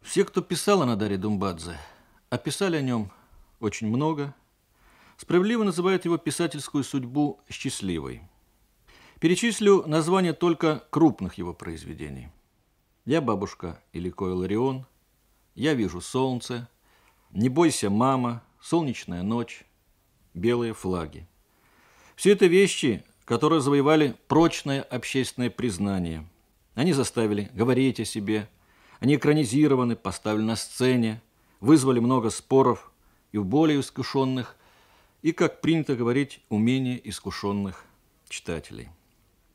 Все, кто писал о Надаре Думбадзе, описали о нем очень много. Справедливо называют его писательскую судьбу счастливой. Перечислю названия только крупных его произведений. «Я бабушка» или «Койл «Я вижу солнце», «Не бойся, мама», «Солнечная ночь», «Белые флаги». Все это вещи, которые завоевали прочное общественное признание. Они заставили говорить о себе – они экранизированы, поставлены на сцене, вызвали много споров и у более искушенных, и, как принято говорить, умение искушенных читателей.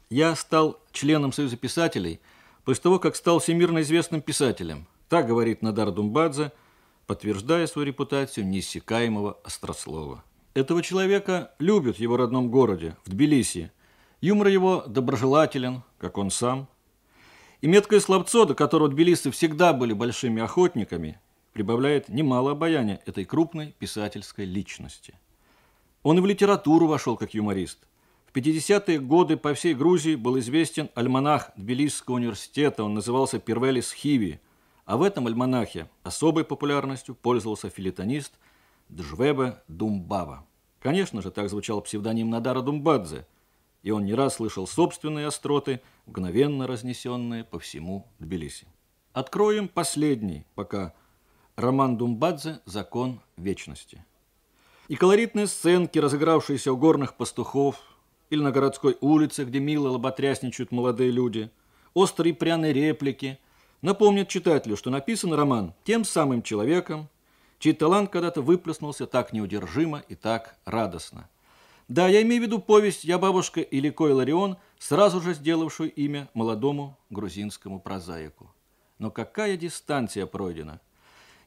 Я стал членом Союза писателей после того, как стал всемирно известным писателем. Так говорит Надар Думбадзе, подтверждая свою репутацию неиссякаемого острослова. Этого человека любят в его родном городе, в Тбилиси. Юмор его доброжелателен, как он сам – и меткое слабцо, до которого тбилисы всегда были большими охотниками, прибавляет немало обаяния этой крупной писательской личности. Он и в литературу вошел как юморист. В 50-е годы по всей Грузии был известен альманах Тбилисского университета, он назывался «Первелис Хиви», а в этом альманахе особой популярностью пользовался филитонист Джвебе Думбава. Конечно же, так звучал псевдоним Надара Думбадзе – и он не раз слышал собственные остроты, мгновенно разнесенные по всему Тбилиси. Откроем последний, пока роман Думбадзе «Закон вечности». И колоритные сценки, разыгравшиеся у горных пастухов, или на городской улице, где мило лоботрясничают молодые люди, острые пряные реплики, напомнят читателю, что написан роман тем самым человеком, чей талант когда-то выплеснулся так неудержимо и так радостно – да, я имею в виду повесть «Я бабушка» или Кой Ларион, сразу же сделавшую имя молодому грузинскому прозаику. Но какая дистанция пройдена?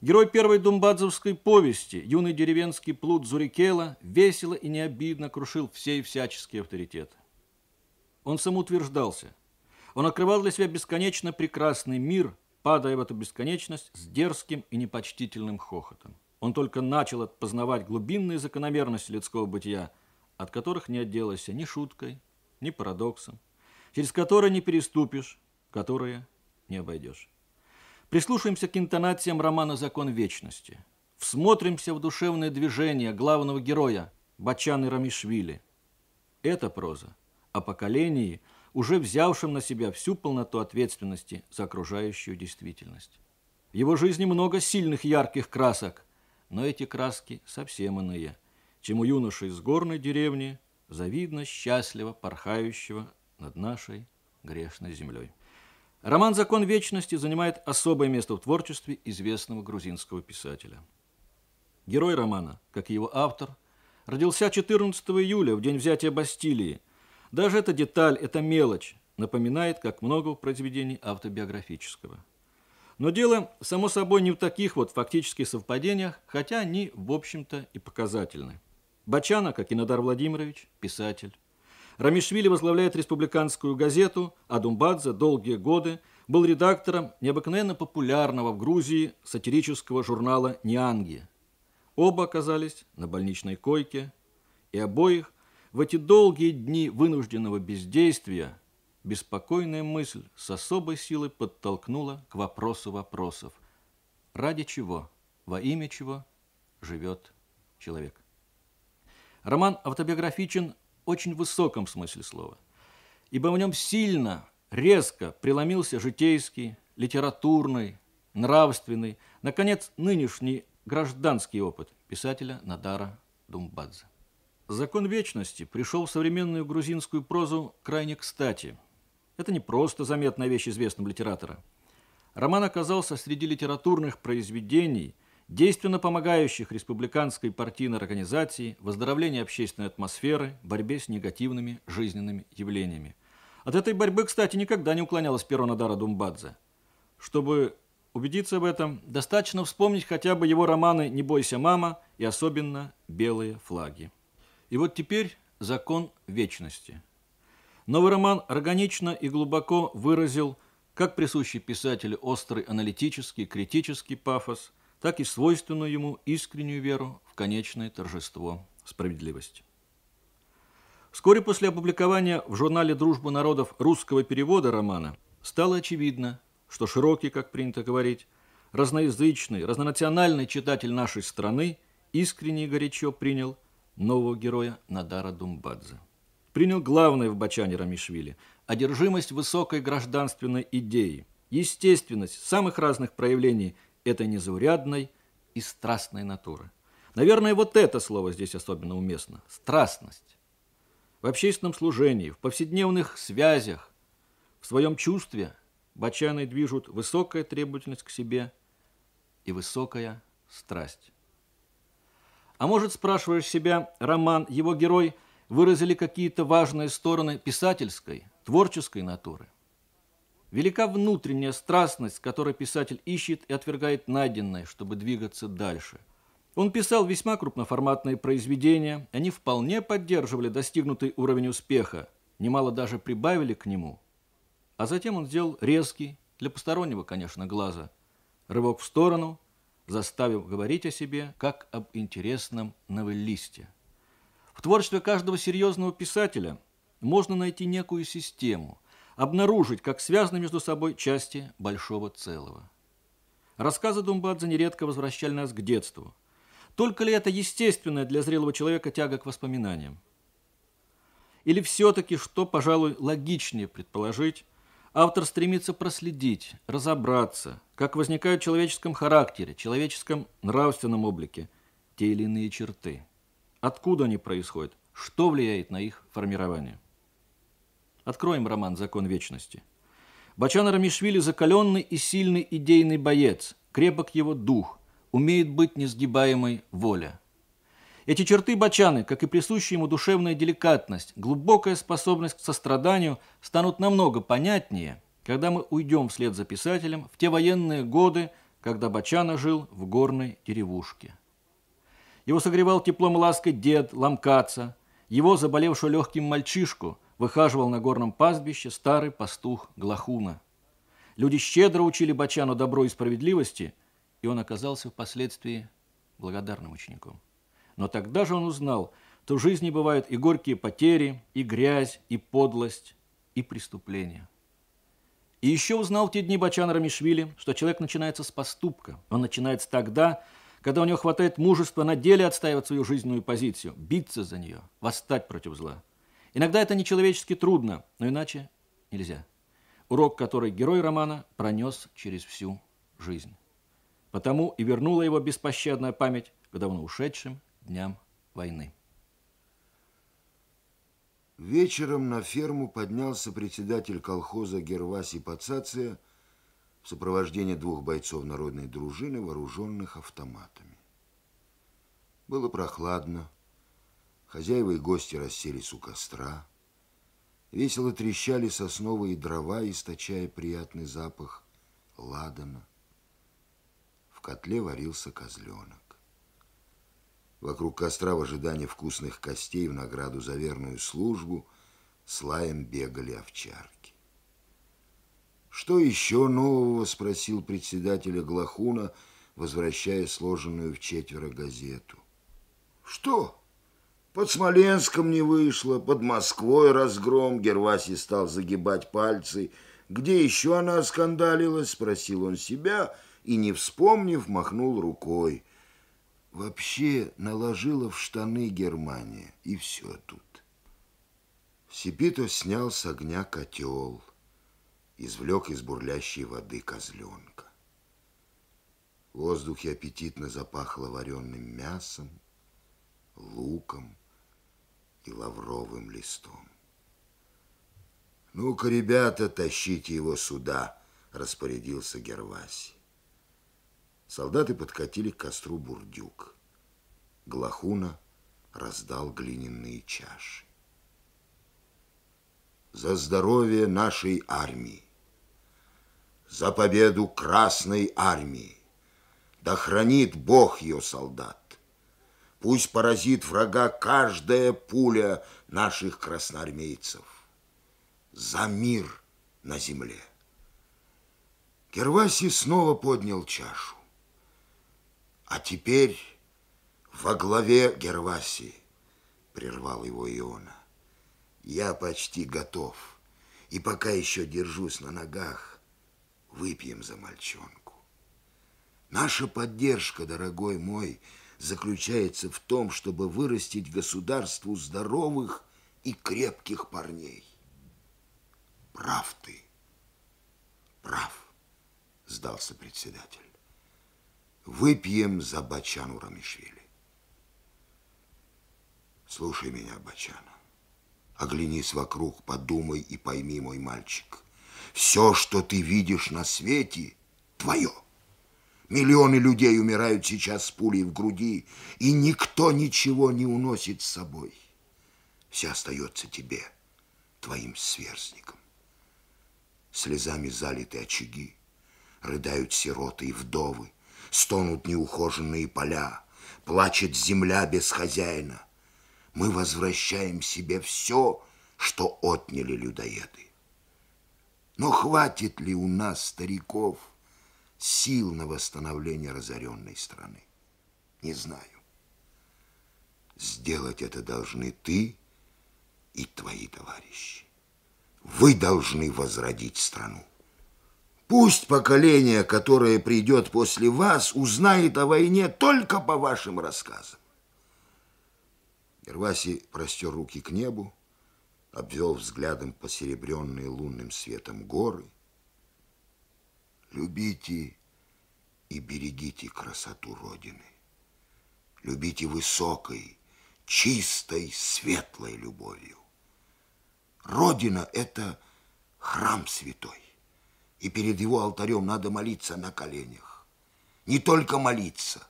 Герой первой думбадзовской повести, юный деревенский плут Зурикела, весело и необидно крушил все и всяческие авторитеты. Он самоутверждался. Он открывал для себя бесконечно прекрасный мир, падая в эту бесконечность с дерзким и непочтительным хохотом. Он только начал познавать глубинные закономерности людского бытия – от которых не отделаешься ни шуткой, ни парадоксом, через которые не переступишь, которые не обойдешь. Прислушаемся к интонациям романа «Закон вечности». Всмотримся в душевное движение главного героя Бачаны Рамишвили. Это проза о поколении, уже взявшем на себя всю полноту ответственности за окружающую действительность. В его жизни много сильных ярких красок, но эти краски совсем иные – чему юноша из горной деревни завидно счастливо порхающего над нашей грешной землей. Роман «Закон вечности» занимает особое место в творчестве известного грузинского писателя. Герой романа, как и его автор, родился 14 июля, в день взятия Бастилии. Даже эта деталь, эта мелочь напоминает, как много в произведении автобиографического. Но дело, само собой, не в таких вот фактических совпадениях, хотя они, в общем-то, и показательны. Бачана, как и Надар Владимирович, писатель. Рамишвили возглавляет республиканскую газету, а Думбадзе долгие годы был редактором необыкновенно популярного в Грузии сатирического журнала «Нианги». Оба оказались на больничной койке, и обоих в эти долгие дни вынужденного бездействия беспокойная мысль с особой силой подтолкнула к вопросу вопросов. Ради чего, во имя чего живет человек? Роман автобиографичен очень высоком смысле слова, ибо в нем сильно, резко преломился житейский, литературный, нравственный, наконец, нынешний гражданский опыт писателя Надара Думбадзе. Закон вечности пришел в современную грузинскую прозу крайне кстати. Это не просто заметная вещь известного литератора. Роман оказался среди литературных произведений – действенно помогающих республиканской партийной организации в оздоровлении общественной атмосферы, борьбе с негативными жизненными явлениями. От этой борьбы, кстати, никогда не уклонялась перо Надара Думбадзе. Чтобы убедиться в этом, достаточно вспомнить хотя бы его романы «Не бойся, мама» и особенно «Белые флаги». И вот теперь «Закон вечности». Новый роман органично и глубоко выразил, как присущий писателю острый аналитический, критический пафос – так и свойственную ему искреннюю веру в конечное торжество справедливости. Вскоре после опубликования в журнале «Дружба народов» русского перевода романа стало очевидно, что широкий, как принято говорить, разноязычный, разнонациональный читатель нашей страны искренне и горячо принял нового героя Надара Думбадзе. Принял главное в Бачане Рамишвили – одержимость высокой гражданственной идеи, естественность самых разных проявлений этой незаурядной и страстной натуры. Наверное, вот это слово здесь особенно уместно – страстность. В общественном служении, в повседневных связях, в своем чувстве Бачаной движут высокая требовательность к себе и высокая страсть. А может, спрашиваешь себя, роман, его герой выразили какие-то важные стороны писательской, творческой натуры? Велика внутренняя страстность, с которой писатель ищет и отвергает найденное, чтобы двигаться дальше. Он писал весьма крупноформатные произведения, они вполне поддерживали достигнутый уровень успеха, немало даже прибавили к нему. А затем он сделал резкий, для постороннего, конечно, глаза, рывок в сторону – заставив говорить о себе как об интересном новеллисте. В творчестве каждого серьезного писателя можно найти некую систему, обнаружить, как связаны между собой части большого целого. Рассказы Думбадзе нередко возвращали нас к детству. Только ли это естественная для зрелого человека тяга к воспоминаниям? Или все-таки, что, пожалуй, логичнее предположить, автор стремится проследить, разобраться, как возникают в человеческом характере, человеческом нравственном облике те или иные черты. Откуда они происходят, что влияет на их формирование. Откроем роман «Закон вечности». Бачан Рамишвили закаленный и сильный идейный боец, крепок его дух, умеет быть несгибаемой воля. Эти черты Бачаны, как и присущая ему душевная деликатность, глубокая способность к состраданию, станут намного понятнее, когда мы уйдем вслед за писателем в те военные годы, когда Бачана жил в горной деревушке. Его согревал теплом лаской дед Ламкаца, его, заболевшую легким мальчишку, выхаживал на горном пастбище старый пастух Глахуна. Люди щедро учили Бачану добро и справедливости, и он оказался впоследствии благодарным учеником. Но тогда же он узнал, что в жизни бывают и горькие потери, и грязь, и подлость, и преступления. И еще узнал в те дни Бачан Рамишвили, что человек начинается с поступка. Он начинается тогда, когда у него хватает мужества на деле отстаивать свою жизненную позицию, биться за нее, восстать против зла. Иногда это нечеловечески трудно, но иначе нельзя. Урок, который герой романа пронес через всю жизнь. Потому и вернула его беспощадная память к давно ушедшим дням войны. Вечером на ферму поднялся председатель колхоза Герваси Пацация в сопровождении двух бойцов народной дружины, вооруженных автоматами. Было прохладно. Хозяева и гости расселись у костра. Весело трещали сосновые дрова, источая приятный запах ладана. В котле варился козленок. Вокруг костра в ожидании вкусных костей в награду за верную службу с лаем бегали овчарки. «Что еще нового?» – спросил председателя Глахуна, возвращая сложенную в четверо газету. «Что? Под Смоленском не вышло, под Москвой разгром». Герваси стал загибать пальцы. «Где еще она оскандалилась?» – спросил он себя и, не вспомнив, махнул рукой – Вообще наложила в штаны Германия, и все тут. Сипито снял с огня котел, извлек из бурлящей воды козленка. В воздухе аппетитно запахло вареным мясом, луком и лавровым листом. «Ну-ка, ребята, тащите его сюда!» – распорядился Герваси. Солдаты подкатили к костру бурдюк. Глахуна раздал глиняные чаши. За здоровье нашей армии, за победу Красной армии, да хранит Бог ее солдат. Пусть поразит врага каждая пуля наших красноармейцев. За мир на земле. Герваси снова поднял чашу. А теперь во главе Герваси, прервал его Иона. Я почти готов, и пока еще держусь на ногах, выпьем за мальчонку. Наша поддержка, дорогой мой, заключается в том, чтобы вырастить государству здоровых и крепких парней. Прав ты, прав, сдался председатель. Выпьем за Бачану Рамишвили. Слушай меня, Бачана. Оглянись вокруг, подумай и пойми, мой мальчик. Все, что ты видишь на свете, твое. Миллионы людей умирают сейчас с пулей в груди, и никто ничего не уносит с собой. Все остается тебе, твоим сверстникам. Слезами залиты очаги, рыдают сироты и вдовы, стонут неухоженные поля, плачет земля без хозяина. Мы возвращаем себе все, что отняли людоеды. Но хватит ли у нас, стариков, сил на восстановление разоренной страны? Не знаю. Сделать это должны ты и твои товарищи. Вы должны возродить страну. Пусть поколение, которое придет после вас, узнает о войне только по вашим рассказам. Герваси простер руки к небу, обвел взглядом посеребренные лунным светом горы. Любите и берегите красоту Родины. Любите высокой, чистой, светлой любовью. Родина – это храм святой и перед его алтарем надо молиться на коленях. Не только молиться,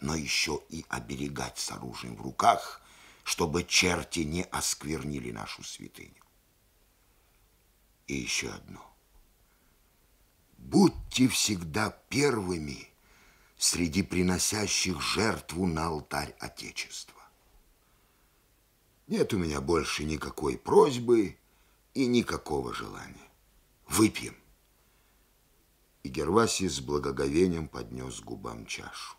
но еще и оберегать с оружием в руках, чтобы черти не осквернили нашу святыню. И еще одно. Будьте всегда первыми среди приносящих жертву на алтарь Отечества. Нет у меня больше никакой просьбы и никакого желания. Выпьем и Герваси с благоговением поднес губам чашу.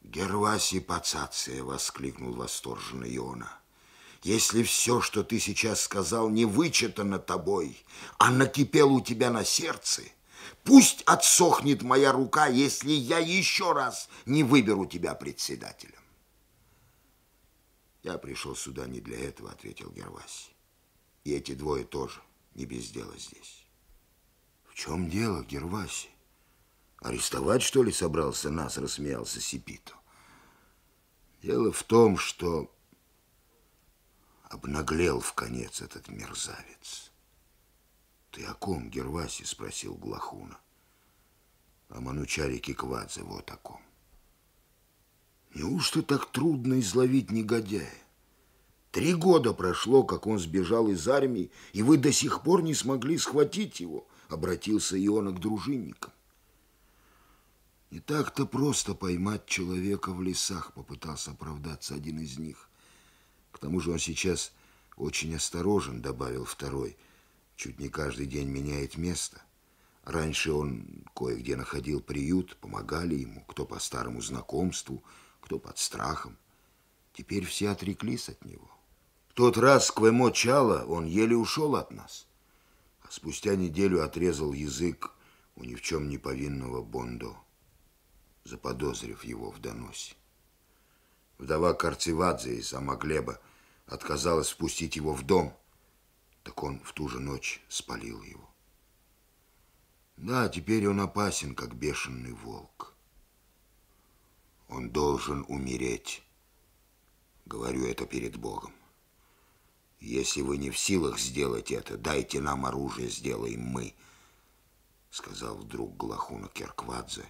«Герваси Пацация!» — воскликнул восторженно Иона. «Если все, что ты сейчас сказал, не вычитано тобой, а накипело у тебя на сердце, пусть отсохнет моя рука, если я еще раз не выберу тебя председателем». «Я пришел сюда не для этого», — ответил Герваси. «И эти двое тоже не без дела здесь». В чем дело, Герваси? Арестовать, что ли, собрался нас, рассмеялся Сипито. Дело в том, что обнаглел в конец этот мерзавец. Ты о ком, Герваси? Спросил Глахуна. О Манучаре Киквадзе, вот о ком. Неужто так трудно изловить негодяя? Три года прошло, как он сбежал из армии, и вы до сих пор не смогли схватить его обратился Иона к дружинникам. Не так-то просто поймать человека в лесах, попытался оправдаться один из них. Тому же он сейчас очень осторожен, добавил второй. Чуть не каждый день меняет место. Раньше он кое-где находил приют, помогали ему, кто по старому знакомству, кто под страхом. Теперь все отреклись от него. В тот раз, Квемо Чала, он еле ушел от нас а спустя неделю отрезал язык у ни в чем не повинного Бондо, заподозрив его в доносе. Вдова Карцевадзе и сама Глеба отказалась спустить его в дом, так он в ту же ночь спалил его. Да, теперь он опасен, как бешеный волк. Он должен умереть. Говорю это перед Богом. Если вы не в силах сделать это, дайте нам оружие, сделаем мы, сказал вдруг Глахуна Керквадзе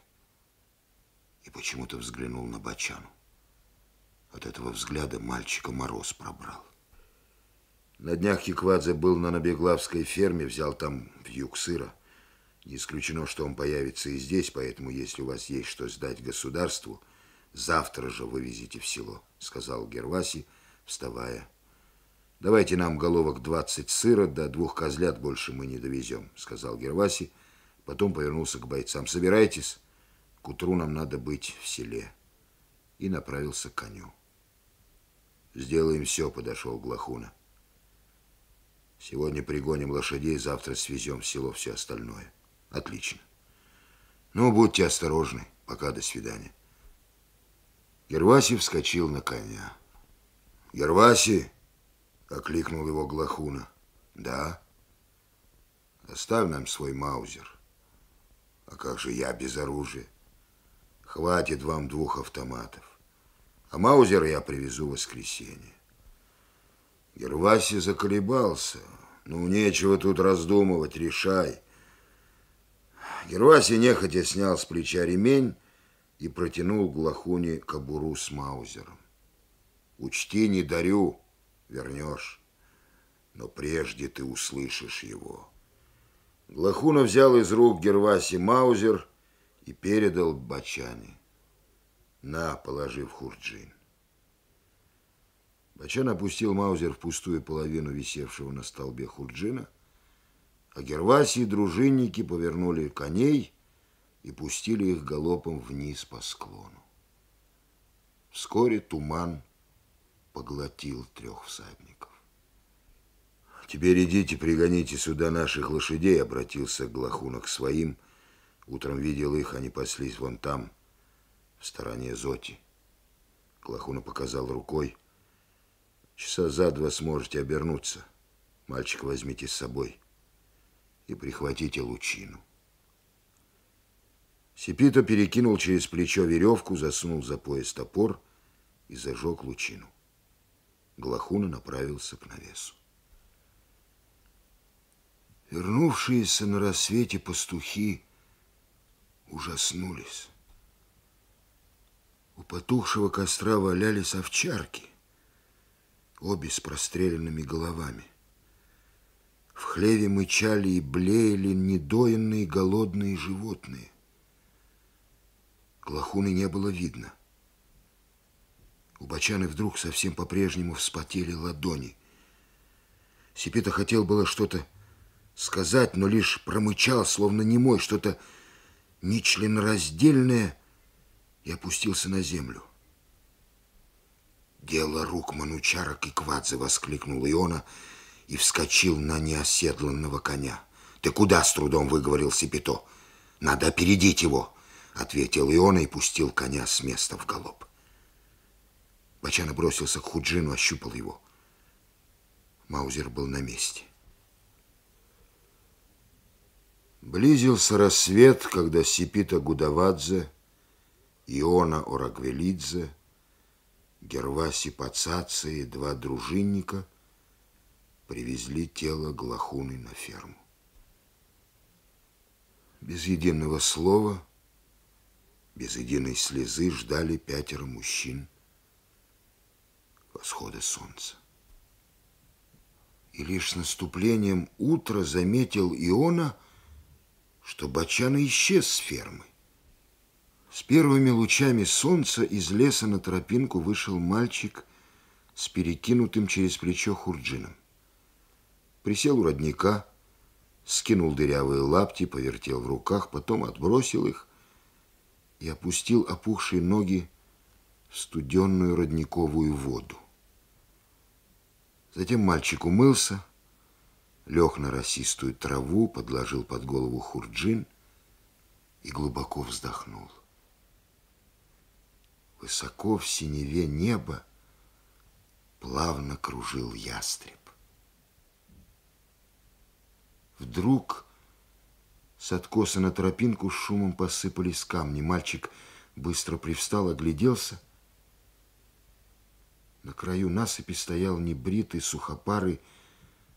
и почему-то взглянул на Бачану. От этого взгляда мальчика мороз пробрал. На днях Киквадзе был на Набеглавской ферме, взял там вьюг сыра. Не исключено, что он появится и здесь, поэтому, если у вас есть что сдать государству, завтра же вывезите в село, сказал Герваси, вставая Давайте нам головок 20 сыра, да двух козлят больше мы не довезем, сказал Герваси. Потом повернулся к бойцам. Собирайтесь, к утру нам надо быть в селе. И направился к коню. Сделаем все, подошел Глахуна. Сегодня пригоним лошадей, завтра свезем в село все остальное. Отлично. Ну, будьте осторожны. Пока, до свидания. Герваси вскочил на коня. Герваси, окликнул его Глахуна. Да. Оставь нам свой маузер. А как же я без оружия? Хватит вам двух автоматов. А маузер я привезу в воскресенье. Герваси заколебался. Ну, нечего тут раздумывать, решай. Герваси нехотя снял с плеча ремень и протянул Глахуне кобуру с маузером. Учти, не дарю, вернешь, но прежде ты услышишь его. Глахуна взял из рук Герваси маузер и передал Бачане. На, положив хурджин. Бачан опустил маузер в пустую половину висевшего на столбе хурджина, а Герваси и дружинники повернули коней и пустили их галопом вниз по склону. Вскоре туман поглотил трех всадников. «Теперь идите, пригоните сюда наших лошадей», — обратился Глахуна к своим. Утром видел их, они паслись вон там, стороне Зоти. Глахуна показал рукой. «Часа за два сможете обернуться. Мальчика возьмите с собой и прихватите лучину». Сипито перекинул через плечо веревку, засунул за пояс топор и зажег лучину. Глахуна направился к навесу. Вернувшиеся на рассвете пастухи ужаснулись. У потухшего костра валялись овчарки, обе с простреленными головами. В хлеве мычали и блеяли недоенные голодные животные. Глахуны не было видно. У Бачаны вдруг совсем по-прежнему вспотели ладони. Сипита хотел было что-то сказать, но лишь промычал, словно немой, что-то нечленораздельное, и опустился на землю. «Дело рук Манучара Киквадзе!» — воскликнул Иона и вскочил на неоседланного коня. «Ты куда?» — с трудом выговорил Сипито. «Надо опередить его!» — ответил Иона и пустил коня с места в галоп. Бачана бросился к Худжину, ощупал его. Маузер был на месте. Близился рассвет, когда Сипита Гудавадзе, Иона Орагвелидзе, Герваси Пацаци и два дружинника привезли тело Глахуны на ферму. Без единого слова, без единой слезы ждали пятеро мужчин восхода солнца. И лишь с наступлением утра заметил Иона, что Бачана исчез с фермы. С первыми лучами солнца из леса на тропинку вышел мальчик с перекинутым через плечо хурджином. Присел у родника, скинул дырявые лапти, повертел в руках, потом отбросил их и опустил опухшие ноги в студенную родниковую воду. Затем мальчик умылся, лег на росистую траву, подложил под голову хурджин и глубоко вздохнул. Высоко в синеве неба плавно кружил ястреб. Вдруг с откоса на тропинку с шумом посыпались камни. Мальчик быстро привстал, огляделся. На краю насыпи стоял небритый, сухопарый,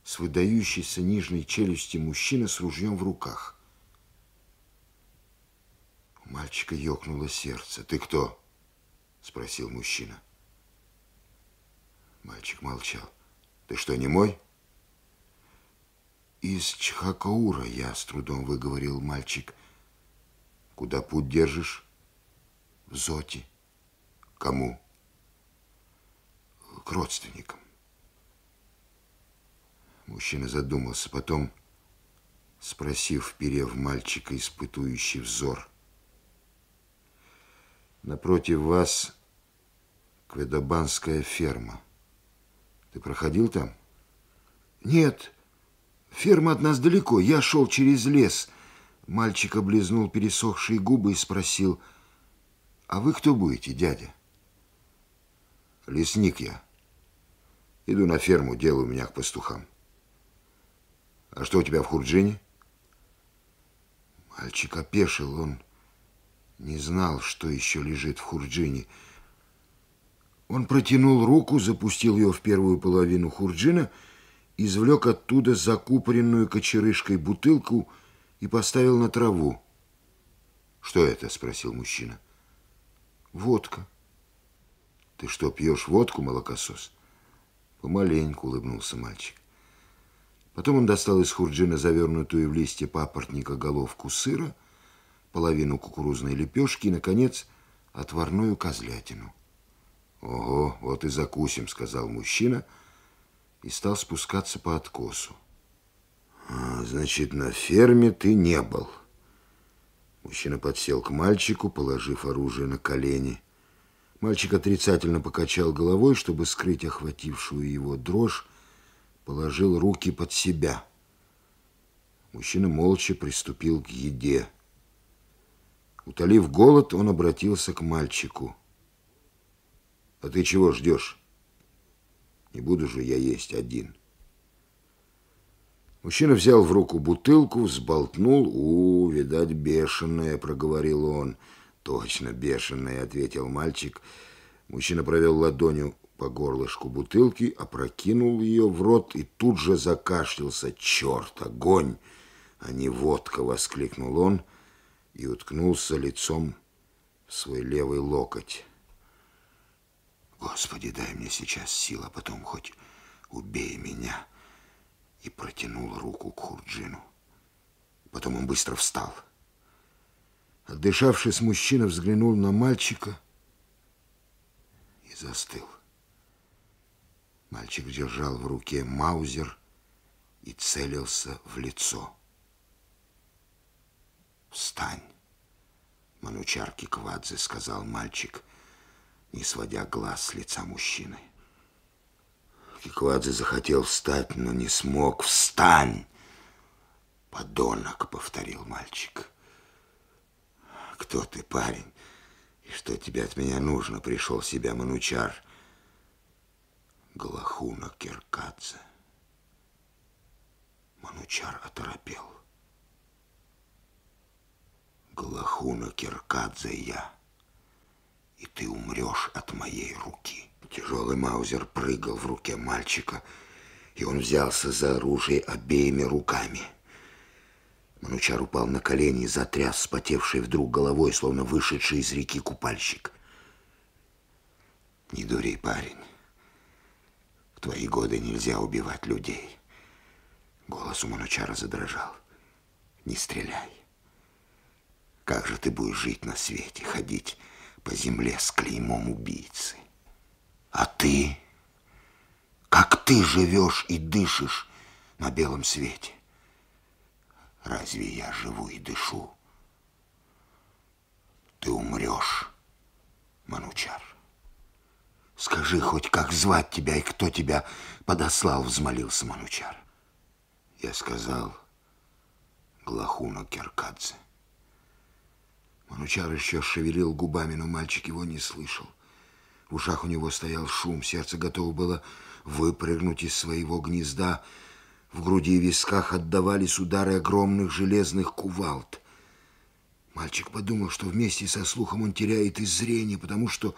с выдающейся нижней челюсти мужчина с ружьем в руках. У мальчика ёкнуло сердце. «Ты кто?» – спросил мужчина. Мальчик молчал. «Ты что, не мой?» «Из Чхакаура я с трудом выговорил мальчик. Куда путь держишь?» «В Зоте». «Кому?» «К родственникам». Мужчина задумался, потом, спросив, вперев мальчика, испытующий взор. Напротив вас Кведобанская ферма. Ты проходил там? Нет, ферма от нас далеко. Я шел через лес. Мальчик облизнул пересохшие губы и спросил, «А вы кто будете, дядя?» «Лесник я. Иду на ферму, делаю меня к пастухам». «А что у тебя в Хурджине?» Мальчик опешил, он не знал, что еще лежит в Хурджине. Он протянул руку, запустил ее в первую половину Хурджина, извлек оттуда закупоренную кочерышкой бутылку – и поставил на траву. «Что это?» – спросил мужчина. «Водка». «Ты что, пьешь водку, молокосос?» Помаленьку улыбнулся мальчик. Потом он достал из хурджина завернутую в листья папоротника головку сыра, половину кукурузной лепешки и, наконец, отварную козлятину. «Ого, вот и закусим», — сказал мужчина и стал спускаться по откосу. А, значит, на ферме ты не был. Мужчина подсел к мальчику, положив оружие на колени. Мальчик отрицательно покачал головой, чтобы скрыть охватившую его дрожь, положил руки под себя. Мужчина молча приступил к еде. Утолив голод, он обратился к мальчику. «А ты чего ждешь? Не буду же я есть один». Мужчина взял в руку бутылку, взболтнул. «У, видать, бешеная», — проговорил он. «Точно бешеная», — ответил мальчик. Мужчина провел ладонью по горлышку бутылки, опрокинул ее в рот и тут же закашлялся. «Черт, огонь, а не водка!» — воскликнул он и уткнулся лицом в свой левый локоть. «Господи, дай мне сейчас сил, а потом хоть убей меня!» и протянул руку к Хурджину. Потом он быстро встал. Отдышавшись, мужчина взглянул на мальчика и застыл. Мальчик держал в руке маузер и целился в лицо. «Встань!» Манучар Киквадзе сказал мальчик, не сводя глаз с лица мужчины. Киквадзе захотел встать, но не смог. «Встань!» «Подонок!» — повторил мальчик. «Кто ты, парень? И что тебе от меня нужно?» — пришел себя Манучар. Галахуна Киркадзе. Манучар оторопел. Галахуна Киркадзе я, и ты умрешь от моей руки. Тяжелый маузер прыгал в руке мальчика, и он взялся за оружие обеими руками. Манучар упал на колени и затряс вспотевший вдруг головой, словно вышедший из реки купальщик. Не дури, парень. В твои годы нельзя убивать людей. Голос у Манучара задрожал. Не стреляй. Как же ты будешь жить на свете, ходить по земле с клеймом убийцы? А ты? Как ты живешь и дышишь на белом свете? Разве я живу и дышу? Ты умрешь, Манучар. Скажи хоть, как звать тебя и кто тебя подослал, взмолился Манучар. Я сказал Глахуна Керкадзе. Манучар еще шевелил губами, но мальчик его не слышал. В ушах у него стоял шум, сердце готово было выпрыгнуть из своего гнезда. В груди и висках отдавались удары огромных железных кувалд. Мальчик подумал, что вместе со слухом он теряет и зрение, потому что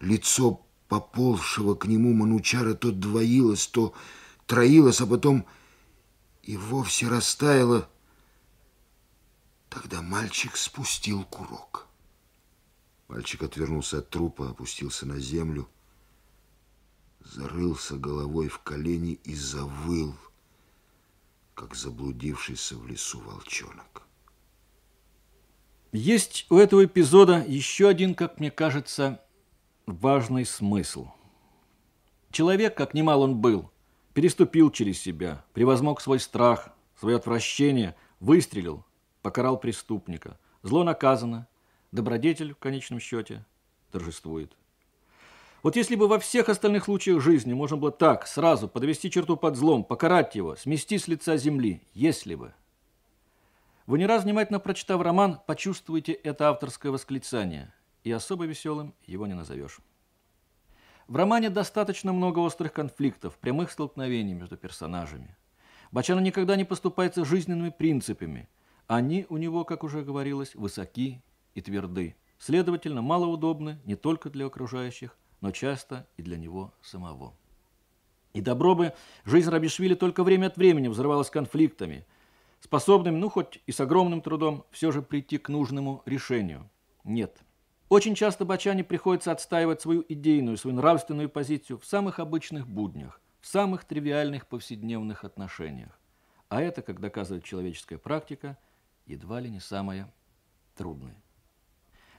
лицо поползшего к нему манучара то двоилось, то троилось, а потом и вовсе растаяло. Тогда мальчик спустил курок. Мальчик отвернулся от трупа, опустился на землю, зарылся головой в колени и завыл, как заблудившийся в лесу волчонок. Есть у этого эпизода еще один, как мне кажется, важный смысл. Человек, как немал он был, переступил через себя, превозмог свой страх, свое отвращение, выстрелил, покарал преступника. Зло наказано, добродетель в конечном счете торжествует. Вот если бы во всех остальных случаях жизни можно было так, сразу подвести черту под злом, покарать его, смести с лица земли, если бы. Вы не раз внимательно прочитав роман, почувствуете это авторское восклицание, и особо веселым его не назовешь. В романе достаточно много острых конфликтов, прямых столкновений между персонажами. Бачана никогда не поступается жизненными принципами. Они у него, как уже говорилось, высоки и тверды. Следовательно, малоудобны не только для окружающих, но часто и для него самого. И добро бы жизнь Рабишвили только время от времени взрывалась конфликтами, способными, ну хоть и с огромным трудом, все же прийти к нужному решению. Нет. Очень часто Бачане приходится отстаивать свою идейную, свою нравственную позицию в самых обычных буднях, в самых тривиальных повседневных отношениях. А это, как доказывает человеческая практика, едва ли не самое трудное.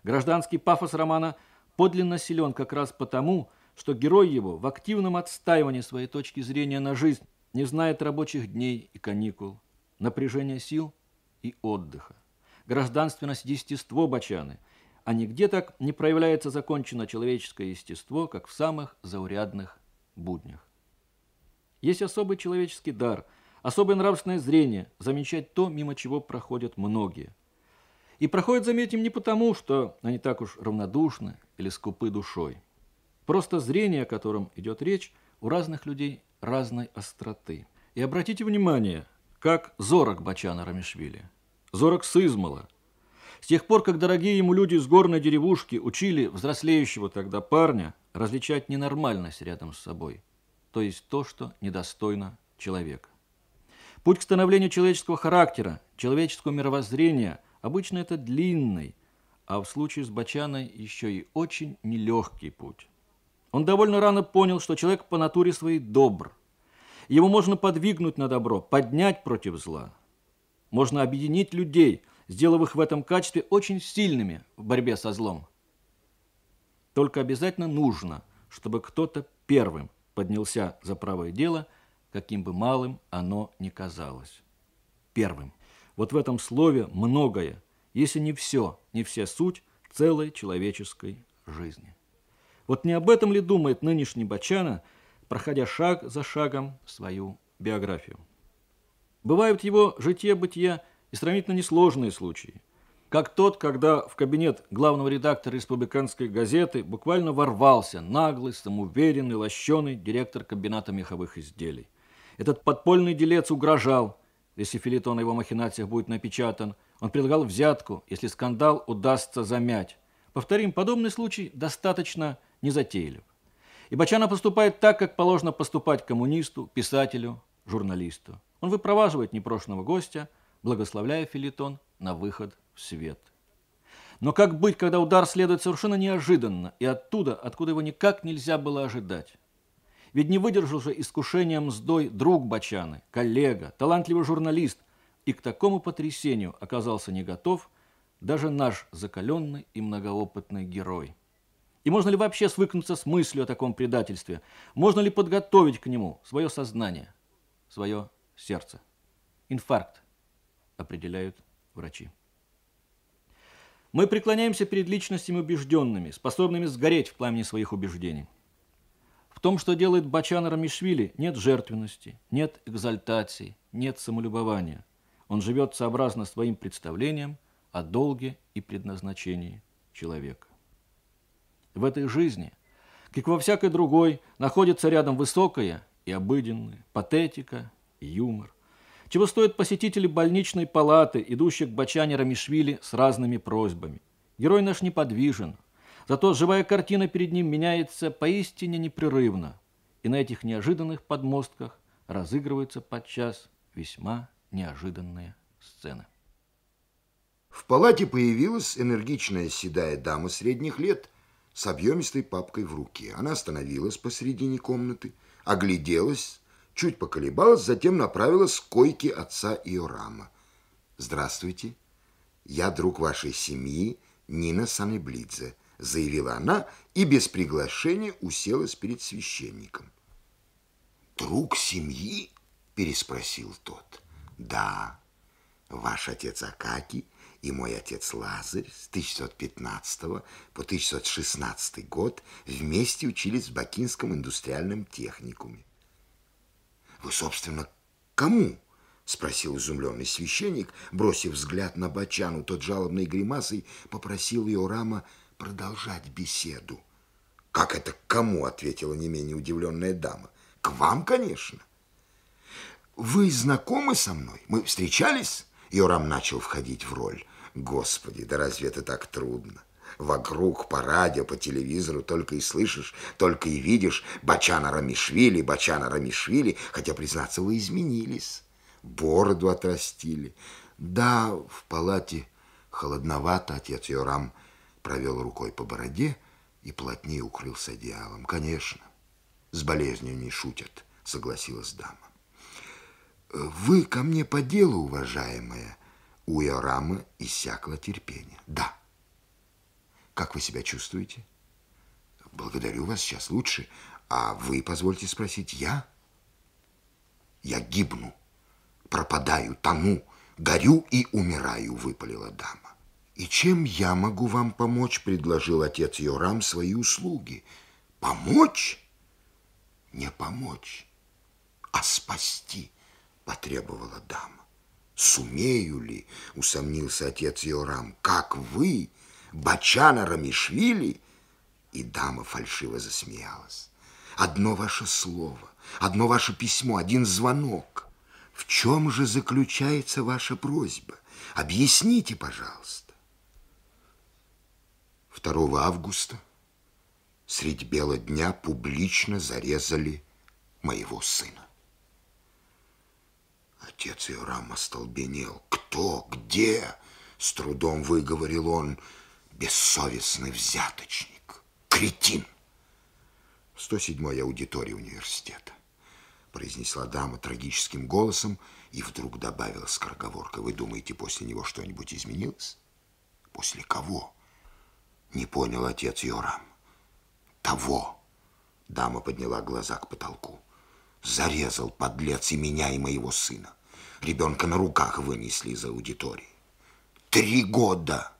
Гражданский пафос романа подлинно силен как раз потому, что герой его в активном отстаивании своей точки зрения на жизнь не знает рабочих дней и каникул, напряжения сил и отдыха. Гражданственность – естество Бачаны, а нигде так не проявляется закончено человеческое естество, как в самых заурядных буднях. Есть особый человеческий дар, особое нравственное зрение, замечать то, мимо чего проходят многие. И проходят, заметим, не потому, что они так уж равнодушны или скупы душой. Просто зрение, о котором идет речь, у разных людей разной остроты. И обратите внимание, как зорок Бачана Рамишвили, зорок Сызмала. С тех пор, как дорогие ему люди из горной деревушки учили взрослеющего тогда парня различать ненормальность рядом с собой, то есть то, что недостойно человека. Путь к становлению человеческого характера, человеческого мировоззрения обычно это длинный, а в случае с Бачаной еще и очень нелегкий путь. Он довольно рано понял, что человек по натуре своей добр. Его можно подвигнуть на добро, поднять против зла. Можно объединить людей, сделав их в этом качестве очень сильными в борьбе со злом. Только обязательно нужно, чтобы кто-то первым поднялся за правое дело, каким бы малым оно ни казалось. Первым. Вот в этом слове многое, если не все, не вся суть целой человеческой жизни. Вот не об этом ли думает нынешний Бачана, проходя шаг за шагом свою биографию? Бывают его житие-бытие и сравнительно несложные случаи. Как тот, когда в кабинет главного редактора республиканской газеты буквально ворвался наглый, самоуверенный, лощеный директор комбината меховых изделий. Этот подпольный делец угрожал, если филитон о его махинациях будет напечатан. Он предлагал взятку, если скандал удастся замять. Повторим, подобный случай достаточно незатейлив. И Бачана поступает так, как положено поступать коммунисту, писателю, журналисту. Он выпроваживает непрошенного гостя, благословляя филитон на выход в свет. Но как быть, когда удар следует совершенно неожиданно и оттуда, откуда его никак нельзя было ожидать? Ведь не выдержал же искушения мздой друг Бачаны, коллега, талантливый журналист, и к такому потрясению оказался не готов даже наш закаленный и многоопытный герой. И можно ли вообще свыкнуться с мыслью о таком предательстве? Можно ли подготовить к нему свое сознание, свое сердце? Инфаркт, определяют врачи. Мы преклоняемся перед личностями убежденными, способными сгореть в пламени своих убеждений. Том, что делает Бачан Рамишвили, нет жертвенности, нет экзальтации, нет самолюбования. Он живет сообразно своим представлениям о долге и предназначении человека в этой жизни, как во всякой другой, находится рядом высокое и обыденное, патетика и юмор. Чего стоят посетители больничной палаты, идущие к Бачане Рамишвили с разными просьбами. Герой наш неподвижен, зато живая картина перед ним меняется поистине непрерывно, и на этих неожиданных подмостках разыгрываются подчас весьма неожиданные сцены. В палате появилась энергичная седая дама средних лет с объемистой папкой в руке. Она остановилась посредине комнаты, огляделась, чуть поколебалась, затем направилась к койке отца Иорама. «Здравствуйте, я друг вашей семьи Нина Санеблидзе», заявила она и без приглашения уселась перед священником. «Друг семьи?» – переспросил тот. «Да, ваш отец Акакий и мой отец Лазарь с 1915 по 1916 год вместе учились в Бакинском индустриальном техникуме. Вы, собственно, кому Спросил изумленный священник, бросив взгляд на Бачану, тот жалобной гримасой попросил ее Рама продолжать беседу. «Как это к кому?» – ответила не менее удивленная дама. «К вам, конечно». «Вы знакомы со мной? Мы встречались?» Йорам начал входить в роль. «Господи, да разве это так трудно?» Вокруг по радио, по телевизору только и слышишь, только и видишь Бачана Рамишвили, Бачана Рамишвили, хотя, признаться, вы изменились, бороду отрастили. Да, в палате холодновато, отец Йорам провел рукой по бороде и плотнее укрылся одеялом. Конечно, с болезнью не шутят, согласилась дама. Вы ко мне по делу, уважаемая. У Йорама иссякло терпение. Да. Как вы себя чувствуете? Благодарю вас, сейчас лучше. А вы, позвольте спросить, я? Я гибну, пропадаю, тону, горю и умираю, выпалила дама. И чем я могу вам помочь, предложил отец Йорам свои услуги. Помочь? Не помочь, а спасти, потребовала дама. Сумею ли, усомнился отец Йорам, как вы Бачана Рамишвили, и дама фальшиво засмеялась. Одно ваше слово, одно ваше письмо, один звонок. В чем же заключается ваша просьба? Объясните, пожалуйста. 2 августа средь бела дня публично зарезали моего сына. Отец Иорам остолбенел. Кто? Где? С трудом выговорил он бессовестный взяточник, кретин. В 107-й аудитории университета произнесла дама трагическим голосом и вдруг добавила скороговоркой. Вы думаете, после него что-нибудь изменилось? После кого? Не понял отец Йорам. Того. Дама подняла глаза к потолку. Зарезал подлец и меня, и моего сына. Ребенка на руках вынесли из аудитории. Три года!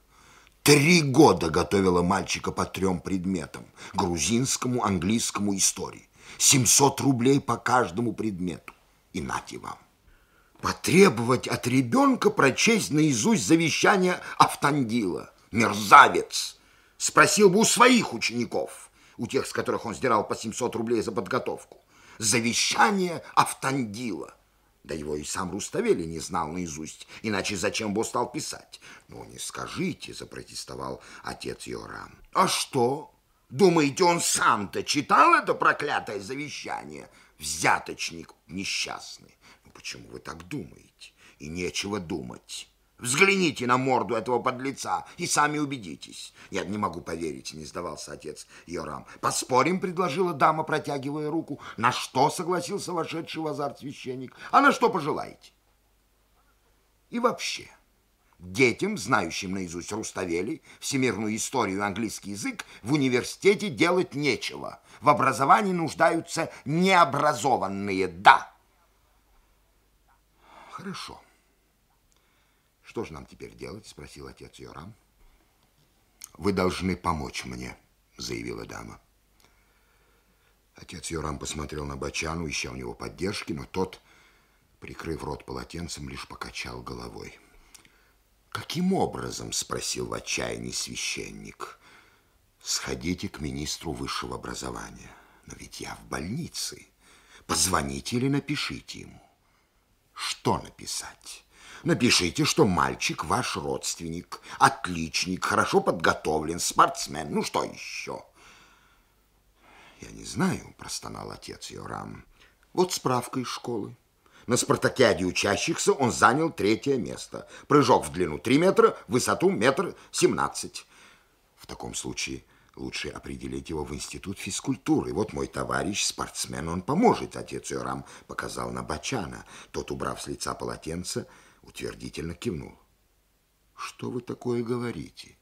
Три года готовила мальчика по трем предметам. Грузинскому, английскому, истории. 700 рублей по каждому предмету. И нате вам. Потребовать от ребенка прочесть наизусть завещание Автандила. Мерзавец! Спросил бы у своих учеников, у тех, с которых он сдирал по 700 рублей за подготовку. Завещание Автандила – да его и сам Руставели не знал наизусть, иначе зачем бы стал писать? Ну, не скажите, запротестовал отец Йорам. А что? Думаете, он сам-то читал это проклятое завещание? Взяточник несчастный. Ну, почему вы так думаете? И нечего думать. Взгляните на морду этого подлеца и сами убедитесь. Я не могу поверить, не сдавался отец Йорам. Поспорим, предложила дама, протягивая руку. На что согласился вошедший в азарт священник? А на что пожелаете? И вообще, детям, знающим наизусть Руставели, всемирную историю и английский язык, в университете делать нечего. В образовании нуждаются необразованные, да. Хорошо. Что же нам теперь делать? Спросил отец Йорам. Вы должны помочь мне, заявила дама. Отец Йорам посмотрел на Бачану, ища у него поддержки, но тот, прикрыв рот полотенцем, лишь покачал головой. «Каким образом?» – спросил в отчаянии священник. «Сходите к министру высшего образования. Но ведь я в больнице. Позвоните или напишите ему». «Что написать?» Напишите, что мальчик ваш родственник, отличник, хорошо подготовлен, спортсмен. Ну, что еще? Я не знаю, простонал отец Йорам. Вот справка из школы. На спартакиаде учащихся он занял третье место. Прыжок в длину 3 метра, высоту метр семнадцать. В таком случае лучше определить его в институт физкультуры. Вот мой товарищ, спортсмен, он поможет. Отец Йорам показал на Бачана. Тот, убрав с лица полотенце, утвердительно кивнул. Что вы такое говорите?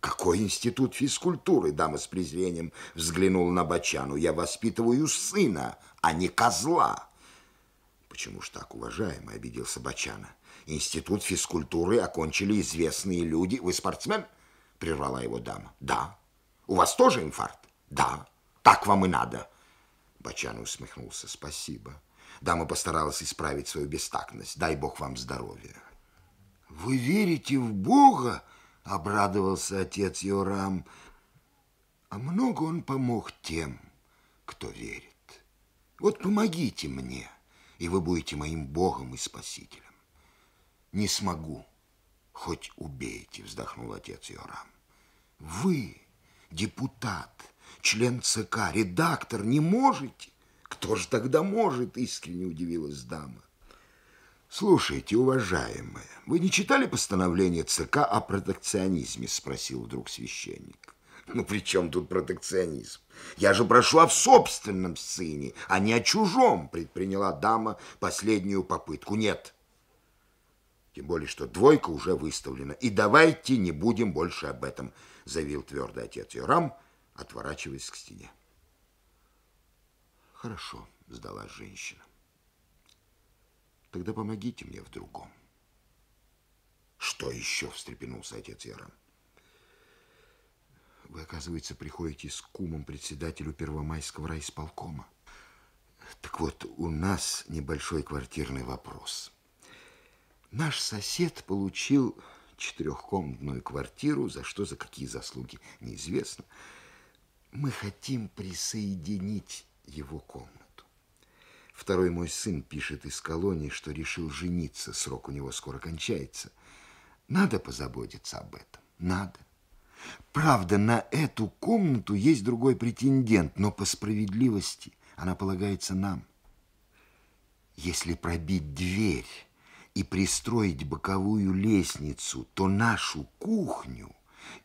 Какой институт физкультуры? Дама с презрением взглянула на Бачану. Я воспитываю сына, а не козла. Почему ж так, уважаемый, обиделся Бачана. Институт физкультуры окончили известные люди. Вы спортсмен? Прервала его дама. Да. У вас тоже инфаркт? Да. Так вам и надо. Бачан усмехнулся. Спасибо. Дама постаралась исправить свою бестактность. Дай Бог вам здоровья. Вы верите в Бога? Обрадовался отец Йорам. А много он помог тем, кто верит. Вот помогите мне, и вы будете моим Богом и Спасителем. Не смогу, хоть убейте, вздохнул отец Йорам. Вы, депутат, член ЦК, редактор, не можете? Кто же тогда может, искренне удивилась дама. Слушайте, уважаемая, вы не читали постановление ЦК о протекционизме, спросил вдруг священник. Ну, при чем тут протекционизм? Я же прошу о собственном сыне, а не о чужом, предприняла дама последнюю попытку. Нет. Тем более, что двойка уже выставлена. И давайте не будем больше об этом, заявил твердо отец Юрам, отворачиваясь к стене. Хорошо, сдалась женщина. Тогда помогите мне в другом. Что еще, встрепенулся отец Ярам. Вы, оказывается, приходите с кумом председателю Первомайского райисполкома. Так вот, у нас небольшой квартирный вопрос. Наш сосед получил четырехкомнатную квартиру, за что, за какие заслуги, неизвестно. Мы хотим присоединить его комнату. Второй мой сын пишет из колонии, что решил жениться, срок у него скоро кончается. Надо позаботиться об этом, надо. Правда, на эту комнату есть другой претендент, но по справедливости она полагается нам. Если пробить дверь и пристроить боковую лестницу, то нашу кухню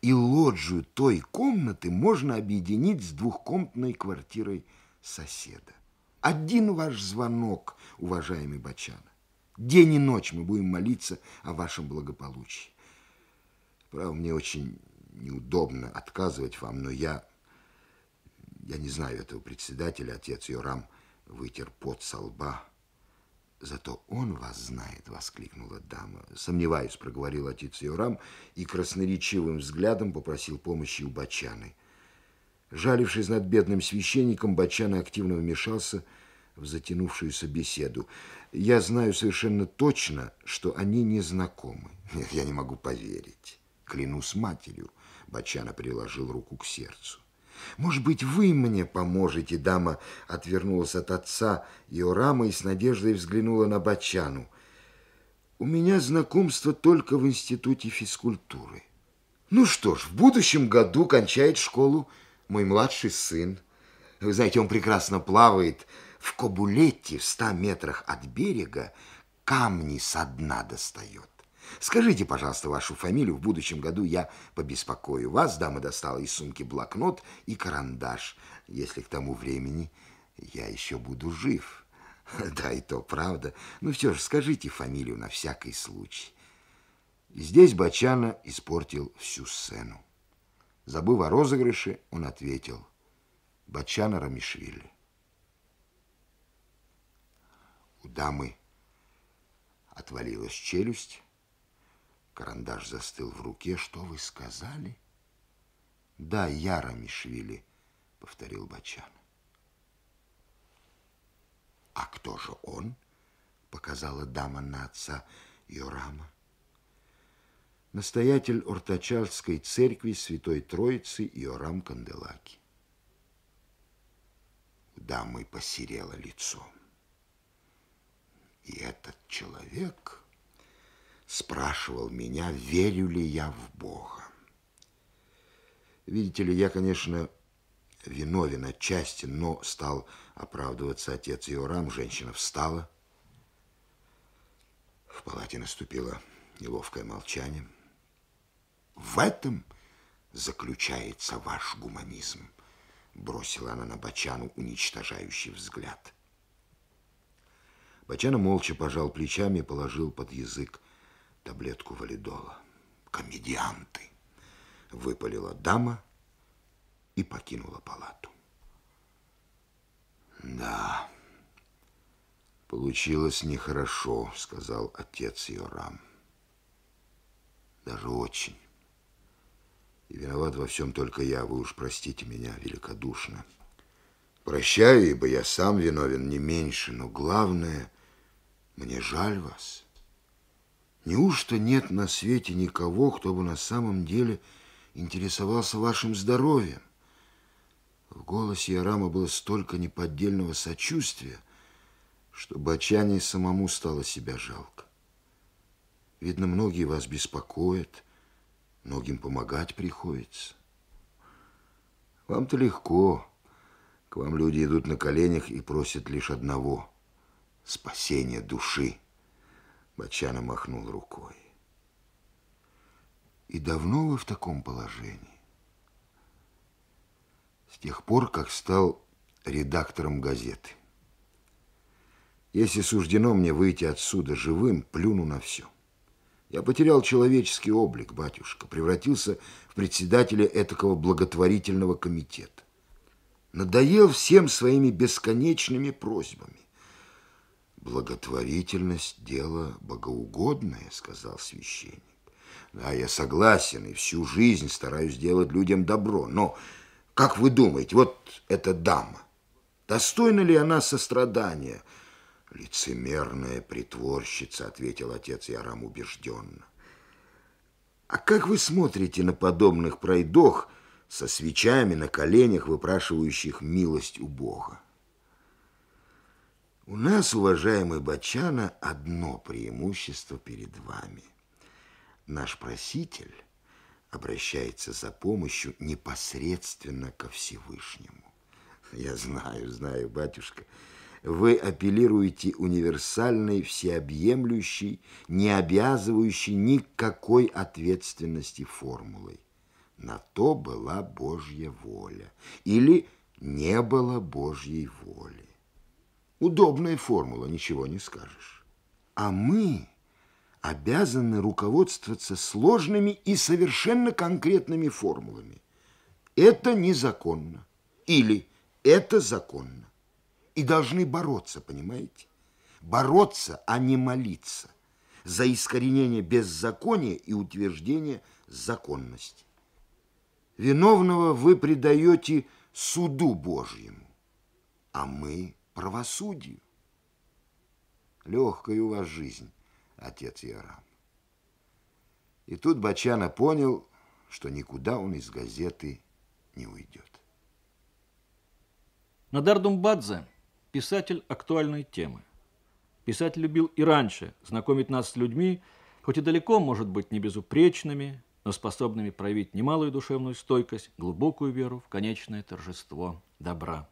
и лоджию той комнаты можно объединить с двухкомнатной квартирой соседа. Один ваш звонок, уважаемый Бачана. День и ночь мы будем молиться о вашем благополучии. Право, мне очень неудобно отказывать вам, но я... Я не знаю этого председателя, отец Йорам вытер пот со лба. Зато он вас знает, воскликнула дама. Сомневаюсь, проговорил отец Йорам и красноречивым взглядом попросил помощи у Бачаны. Жалившись над бедным священником, Бачана активно вмешался в затянувшуюся беседу. Я знаю совершенно точно, что они не знакомы. Нет, я не могу поверить. Клянусь матерью. Бачана приложил руку к сердцу. Может быть, вы мне поможете, дама отвернулась от отца Иорама и с надеждой взглянула на Бачану. У меня знакомство только в институте физкультуры. Ну что ж, в будущем году кончает школу мой младший сын. Вы знаете, он прекрасно плавает. В Кобулете, в ста метрах от берега, камни со дна достает. Скажите, пожалуйста, вашу фамилию. В будущем году я побеспокою вас. Дама достала из сумки блокнот и карандаш. Если к тому времени я еще буду жив. Да, и то правда. Ну все же, скажите фамилию на всякий случай. Здесь Бачана испортил всю сцену. Забыв о розыгрыше, он ответил Бачана Рамишвили. У дамы отвалилась челюсть, карандаш застыл в руке. Что вы сказали? Да, я Рамишвили, повторил Бачан. А кто же он? Показала дама на отца Йорама настоятель Ортачальской церкви Святой Троицы Иорам Канделаки. У дамы посерело лицо. И этот человек спрашивал меня, верю ли я в Бога. Видите ли, я, конечно, виновен отчасти, но стал оправдываться отец Иорам. Женщина встала. В палате наступило неловкое молчание. В этом заключается ваш гуманизм, бросила она на Бачану уничтожающий взгляд. Бачана молча пожал плечами и положил под язык таблетку валидола. Комедианты! Выпалила дама и покинула палату. Да, получилось нехорошо, сказал отец Йорам. Даже очень. И виноват во всем только я, вы уж простите меня великодушно. Прощаю, ибо я сам виновен не меньше, но главное, мне жаль вас. Неужто нет на свете никого, кто бы на самом деле интересовался вашим здоровьем? В голосе Ярама было столько неподдельного сочувствия, что Бачане самому стало себя жалко. Видно, многие вас беспокоят, многим помогать приходится. Вам-то легко. К вам люди идут на коленях и просят лишь одного – спасения души. Бачана махнул рукой. И давно вы в таком положении? С тех пор, как стал редактором газеты. Если суждено мне выйти отсюда живым, плюну на все. Я потерял человеческий облик, батюшка, превратился в председателя этакого благотворительного комитета. Надоел всем своими бесконечными просьбами. Благотворительность – дело богоугодное, сказал священник. Да, я согласен и всю жизнь стараюсь делать людям добро, но как вы думаете, вот эта дама, достойна ли она сострадания – Лицемерная притворщица, ответил отец Ярам убежденно. А как вы смотрите на подобных пройдох со свечами на коленях, выпрашивающих милость у Бога? У нас, уважаемый Бачана, одно преимущество перед вами. Наш проситель обращается за помощью непосредственно ко Всевышнему. Я знаю, знаю, батюшка, вы апеллируете универсальной, всеобъемлющей, не обязывающей никакой ответственности формулой. На то была Божья воля. Или не было Божьей воли. Удобная формула, ничего не скажешь. А мы обязаны руководствоваться сложными и совершенно конкретными формулами. Это незаконно. Или это законно и должны бороться, понимаете? Бороться, а не молиться за искоренение беззакония и утверждение законности. Виновного вы предаете суду Божьему, а мы правосудию. Легкая у вас жизнь, отец Ярам. И тут Бачана понял, что никуда он из газеты не уйдет. Надар Думбадзе писатель актуальной темы. Писатель любил и раньше знакомить нас с людьми, хоть и далеко, может быть, не безупречными, но способными проявить немалую душевную стойкость, глубокую веру в конечное торжество добра.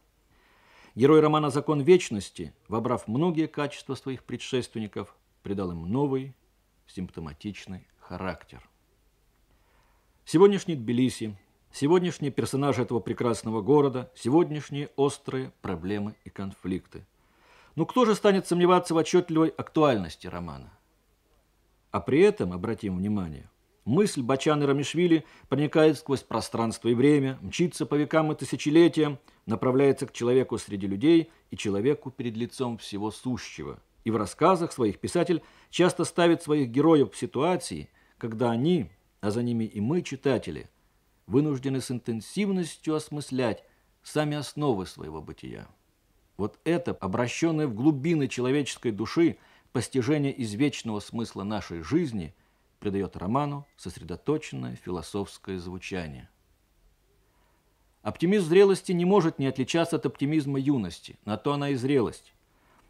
Герой романа «Закон вечности», вобрав многие качества своих предшественников, придал им новый, симптоматичный характер. Сегодняшний Тбилиси Сегодняшние персонажи этого прекрасного города, сегодняшние острые проблемы и конфликты. Но кто же станет сомневаться в отчетливой актуальности романа? А при этом, обратим внимание, мысль Бачана Рамишвили проникает сквозь пространство и время, мчится по векам и тысячелетиям, направляется к человеку среди людей и человеку перед лицом всего сущего. И в рассказах своих писатель часто ставит своих героев в ситуации, когда они, а за ними и мы, читатели – вынуждены с интенсивностью осмыслять сами основы своего бытия. Вот это, обращенное в глубины человеческой души, постижение извечного смысла нашей жизни, придает роману сосредоточенное философское звучание. Оптимизм зрелости не может не отличаться от оптимизма юности, на то она и зрелость.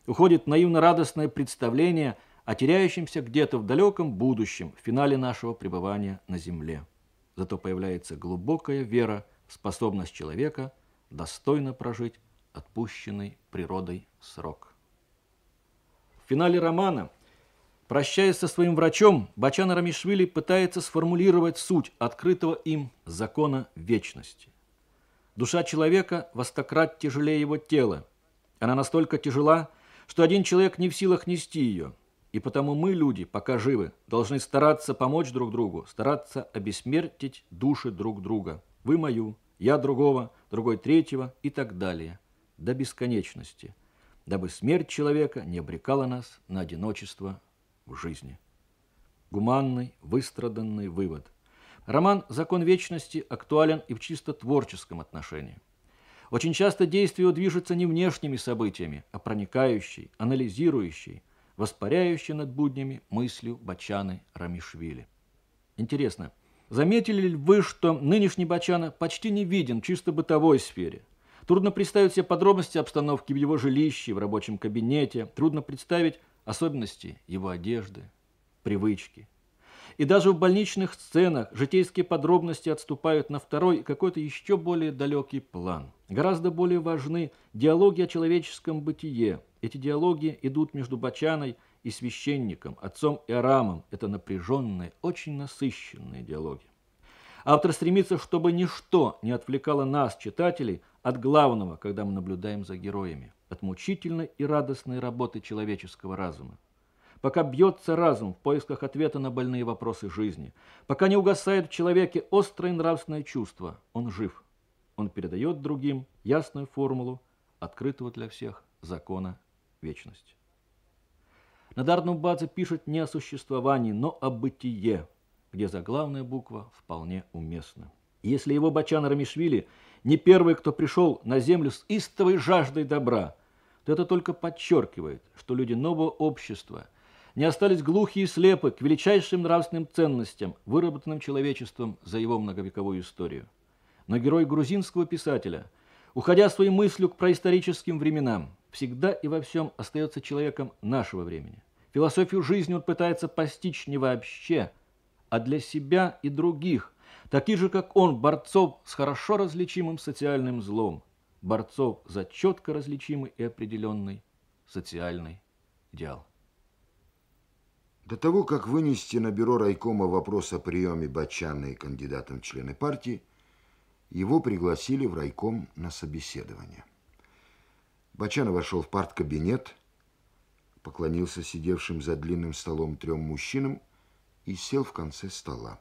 Уходит наивно-радостное представление о теряющемся где-то в далеком будущем, в финале нашего пребывания на Земле. Зато появляется глубокая вера в способность человека достойно прожить отпущенный природой срок. В финале романа, прощаясь со своим врачом, Бачан Рамишвили пытается сформулировать суть открытого им закона вечности. Душа человека востократ тяжелее его тела. Она настолько тяжела, что один человек не в силах нести ее – и потому мы, люди, пока живы, должны стараться помочь друг другу, стараться обесмертить души друг друга. Вы мою, я другого, другой третьего и так далее. До бесконечности, дабы смерть человека не обрекала нас на одиночество в жизни. Гуманный, выстраданный вывод. Роман «Закон вечности» актуален и в чисто творческом отношении. Очень часто действие движется не внешними событиями, а проникающей, анализирующей, воспаряющей над буднями мыслью Бачаны Рамишвили. Интересно, заметили ли вы, что нынешний Бачана почти не виден в чисто бытовой сфере? Трудно представить себе подробности обстановки в его жилище, в рабочем кабинете. Трудно представить особенности его одежды, привычки. И даже в больничных сценах житейские подробности отступают на второй, какой-то еще более далекий план. Гораздо более важны диалоги о человеческом бытие. Эти диалоги идут между Бачаной и священником, отцом и Арамом. Это напряженные, очень насыщенные диалоги. Автор стремится, чтобы ничто не отвлекало нас, читателей, от главного, когда мы наблюдаем за героями, от мучительной и радостной работы человеческого разума. Пока бьется разум в поисках ответа на больные вопросы жизни, пока не угасает в человеке острое нравственное чувство, он жив. Он передает другим ясную формулу открытого для всех закона вечности. Надарну Бадзе пишет не о существовании, но о бытие, где заглавная буква вполне уместна. Если его Бачан Рамишвили не первый, кто пришел на землю с истовой жаждой добра, то это только подчеркивает, что люди нового общества не остались глухи и слепы к величайшим нравственным ценностям, выработанным человечеством за его многовековую историю. Но герой грузинского писателя, уходя своей мыслью к происторическим временам, всегда и во всем остается человеком нашего времени. Философию жизни он пытается постичь не вообще, а для себя и других, таких же, как он, борцов с хорошо различимым социальным злом, борцов за четко различимый и определенный социальный идеал. До того, как вынести на бюро райкома вопрос о приеме Бачана и кандидатом в члены партии, его пригласили в райком на собеседование. Бачана вошел в парткабинет, поклонился сидевшим за длинным столом трем мужчинам и сел в конце стола.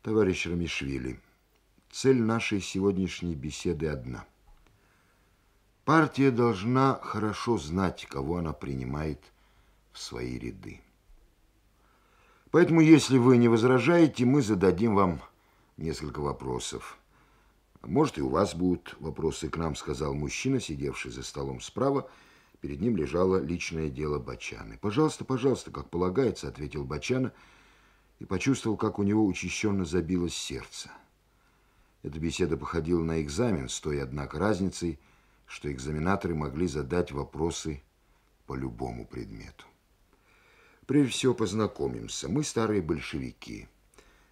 Товарищ Рамишвили, цель нашей сегодняшней беседы одна. Партия должна хорошо знать, кого она принимает в свои ряды. Поэтому, если вы не возражаете, мы зададим вам несколько вопросов. Может, и у вас будут вопросы к нам, сказал мужчина, сидевший за столом справа. Перед ним лежало личное дело Бачаны. Пожалуйста, пожалуйста, как полагается, ответил Бачана и почувствовал, как у него учащенно забилось сердце. Эта беседа походила на экзамен, с той, однако, разницей, что экзаменаторы могли задать вопросы по любому предмету. Прежде всего познакомимся. Мы старые большевики.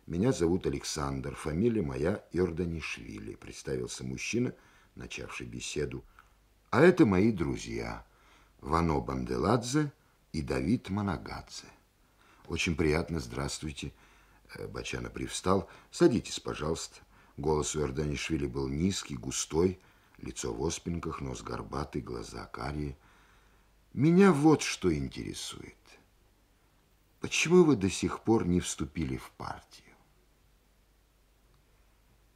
Меня зовут Александр, фамилия моя Йорданишвили, представился мужчина, начавший беседу. А это мои друзья Вано Банделадзе и Давид Манагадзе. Очень приятно, здравствуйте. Э, Бачана привстал. Садитесь, пожалуйста. Голос у Эрданишвили был низкий, густой, лицо в оспинках, нос горбатый, глаза карие. Меня вот что интересует. Почему вы до сих пор не вступили в партию?